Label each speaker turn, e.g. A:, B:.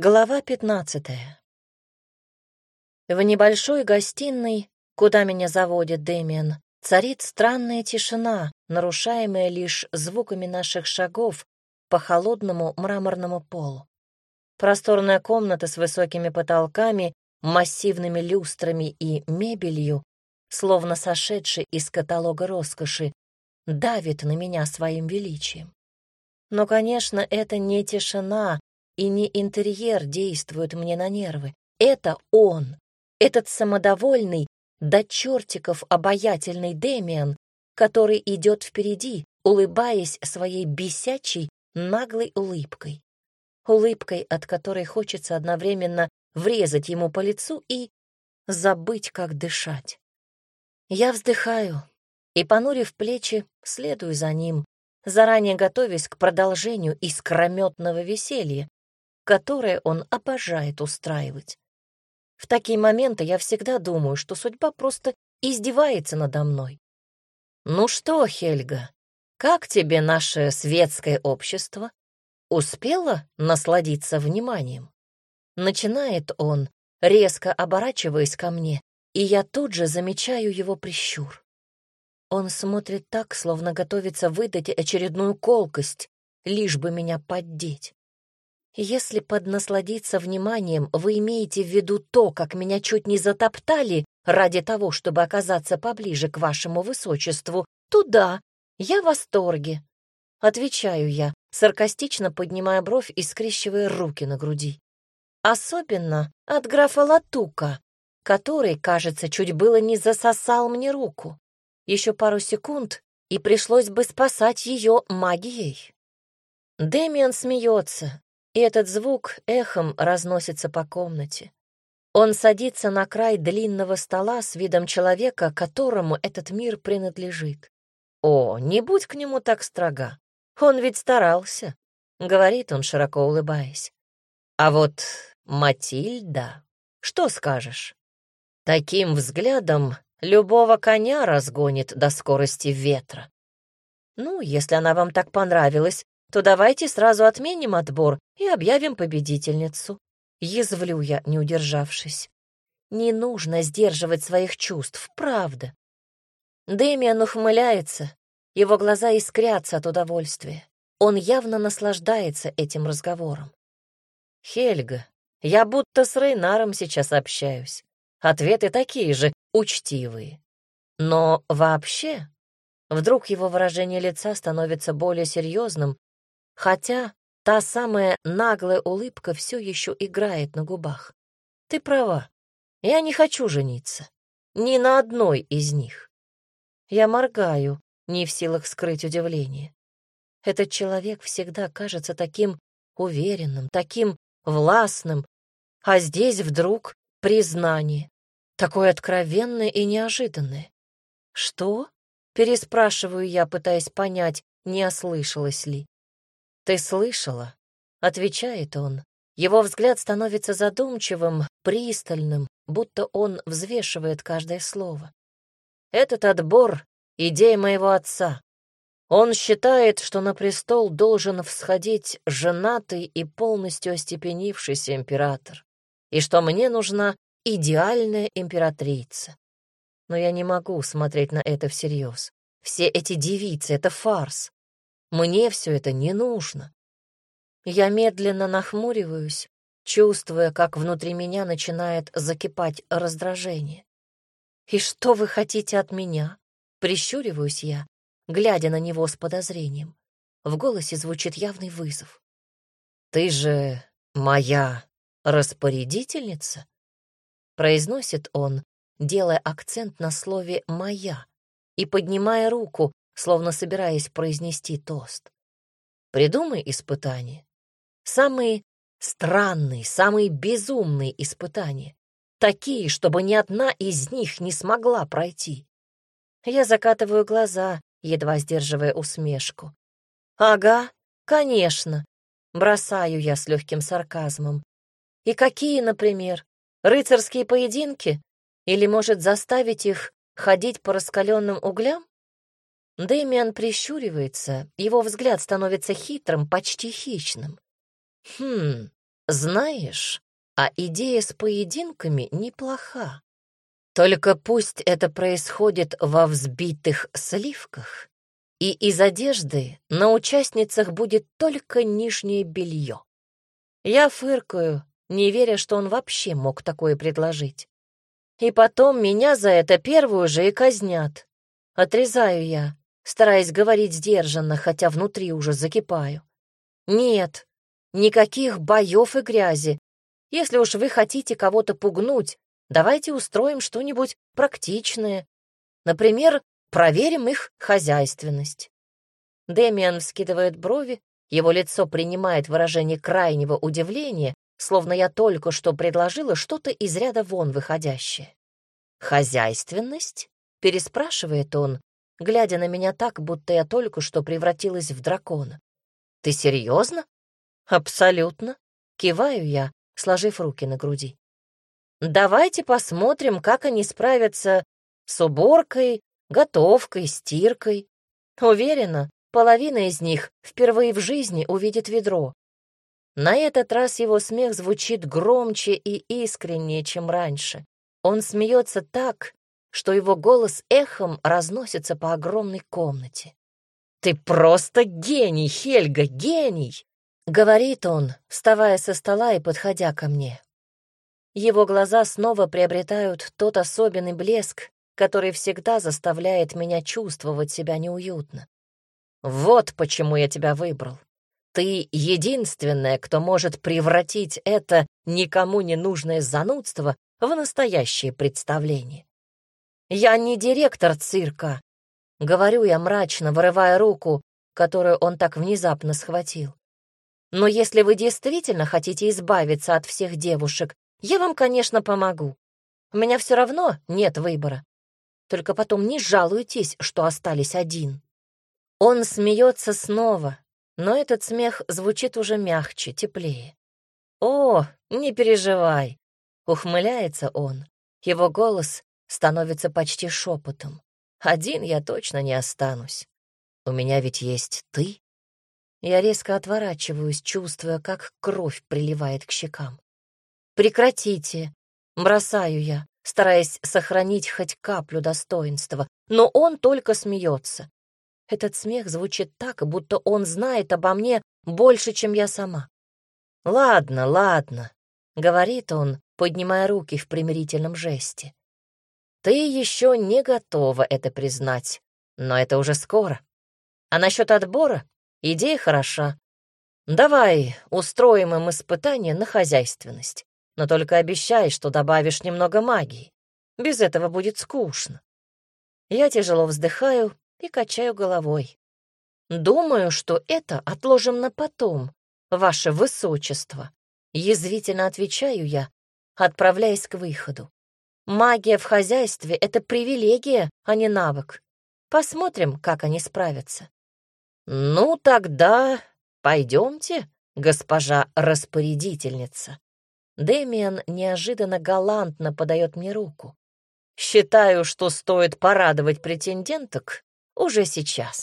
A: Глава пятнадцатая. В небольшой гостиной, куда меня заводит Дэмиан, царит странная тишина, нарушаемая лишь звуками наших шагов по холодному мраморному полу. Просторная комната с высокими потолками, массивными люстрами и мебелью, словно сошедший из каталога роскоши, давит на меня своим величием. Но, конечно, это не тишина, и не интерьер действует мне на нервы. Это он, этот самодовольный, до чертиков обаятельный Демиан, который идет впереди, улыбаясь своей бесячей, наглой улыбкой. Улыбкой, от которой хочется одновременно врезать ему по лицу и забыть, как дышать. Я вздыхаю и, понурив плечи, следую за ним, заранее готовясь к продолжению искрометного веселья, которое он обожает устраивать. В такие моменты я всегда думаю, что судьба просто издевается надо мной. «Ну что, Хельга, как тебе наше светское общество? Успела насладиться вниманием?» Начинает он, резко оборачиваясь ко мне, и я тут же замечаю его прищур. Он смотрит так, словно готовится выдать очередную колкость, лишь бы меня поддеть. Если под насладиться вниманием вы имеете в виду то, как меня чуть не затоптали ради того, чтобы оказаться поближе к вашему высочеству, то да, я в восторге. Отвечаю я, саркастично поднимая бровь и скрещивая руки на груди. Особенно от графа Латука, который, кажется, чуть было не засосал мне руку. Еще пару секунд, и пришлось бы спасать ее магией. Дэмиан смеется, и этот звук эхом разносится по комнате. Он садится на край длинного стола с видом человека, которому этот мир принадлежит. «О, не будь к нему так строга. Он ведь старался», — говорит он, широко улыбаясь. «А вот Матильда, что скажешь? Таким взглядом любого коня разгонит до скорости ветра. Ну, если она вам так понравилась, то давайте сразу отменим отбор и объявим победительницу. Язвлю я, не удержавшись. Не нужно сдерживать своих чувств, правда. Дэмиан ухмыляется, его глаза искрятся от удовольствия. Он явно наслаждается этим разговором. «Хельга, я будто с Рейнаром сейчас общаюсь. Ответы такие же, учтивые. Но вообще...» Вдруг его выражение лица становится более серьезным, хотя та самая наглая улыбка все еще играет на губах. Ты права, я не хочу жениться. Ни на одной из них. Я моргаю, не в силах скрыть удивление. Этот человек всегда кажется таким уверенным, таким властным, а здесь вдруг признание, такое откровенное и неожиданное. «Что?» — переспрашиваю я, пытаясь понять, не ослышалась ли. «Ты слышала?» — отвечает он. Его взгляд становится задумчивым, пристальным, будто он взвешивает каждое слово. «Этот отбор — идея моего отца. Он считает, что на престол должен всходить женатый и полностью остепенившийся император, и что мне нужна идеальная императрица. Но я не могу смотреть на это всерьез. Все эти девицы — это фарс. Мне все это не нужно. Я медленно нахмуриваюсь, чувствуя, как внутри меня начинает закипать раздражение. «И что вы хотите от меня?» Прищуриваюсь я, глядя на него с подозрением. В голосе звучит явный вызов. «Ты же моя распорядительница?» Произносит он, делая акцент на слове «моя» и поднимая руку, словно собираясь произнести тост. Придумай испытания. Самые странные, самые безумные испытания. Такие, чтобы ни одна из них не смогла пройти. Я закатываю глаза, едва сдерживая усмешку. «Ага, конечно», — бросаю я с легким сарказмом. «И какие, например? Рыцарские поединки? Или, может, заставить их ходить по раскаленным углям?» Дэмиан прищуривается, его взгляд становится хитрым, почти хищным. «Хм, Знаешь, а идея с поединками неплоха. Только пусть это происходит во взбитых сливках, и из одежды на участницах будет только нижнее белье. Я фыркаю, не веря, что он вообще мог такое предложить. И потом меня за это первую же и казнят. Отрезаю я, стараясь говорить сдержанно, хотя внутри уже закипаю. Нет, никаких боев и грязи. Если уж вы хотите кого-то пугнуть, давайте устроим что-нибудь практичное. Например, проверим их хозяйственность. Дэмиан вскидывает брови, его лицо принимает выражение крайнего удивления, словно я только что предложила что-то из ряда вон выходящее. «Хозяйственность?» — переспрашивает он, глядя на меня так, будто я только что превратилась в дракона. «Ты серьезно?» «Абсолютно», — киваю я, сложив руки на груди. «Давайте посмотрим, как они справятся с уборкой, готовкой, стиркой. Уверена, половина из них впервые в жизни увидит ведро. На этот раз его смех звучит громче и искреннее, чем раньше. Он смеется так, что его голос эхом разносится по огромной комнате. «Ты просто гений, Хельга, гений!» — говорит он, вставая со стола и подходя ко мне. Его глаза снова приобретают тот особенный блеск, который всегда заставляет меня чувствовать себя неуютно. «Вот почему я тебя выбрал. Ты единственная, кто может превратить это никому не нужное занудство в настоящее представление. Я не директор цирка, говорю я мрачно, вырывая руку, которую он так внезапно схватил. Но если вы действительно хотите избавиться от всех девушек, я вам, конечно, помогу. У меня все равно нет выбора. Только потом не жалуйтесь, что остались один. Он смеется снова, но этот смех звучит уже мягче, теплее. «О, не переживай!» — ухмыляется он. Его голос становится почти шепотом. «Один я точно не останусь. У меня ведь есть ты». Я резко отворачиваюсь, чувствуя, как кровь приливает к щекам. «Прекратите!» — бросаю я, стараясь сохранить хоть каплю достоинства, но он только смеется. Этот смех звучит так, будто он знает обо мне больше, чем я сама. «Ладно, ладно», — говорит он, поднимая руки в примирительном жесте. «Ты еще не готова это признать, но это уже скоро. А насчет отбора идея хороша. Давай устроим им испытание на хозяйственность, но только обещай, что добавишь немного магии. Без этого будет скучно». Я тяжело вздыхаю и качаю головой. «Думаю, что это отложим на потом, ваше высочество», — язвительно отвечаю я, отправляясь к выходу. «Магия в хозяйстве — это привилегия, а не навык. Посмотрим, как они справятся». «Ну, тогда пойдемте, госпожа распорядительница». Дэмиан неожиданно галантно подает мне руку. «Считаю, что стоит порадовать претенденток уже сейчас.